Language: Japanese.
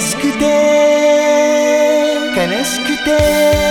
しくて悲しくて。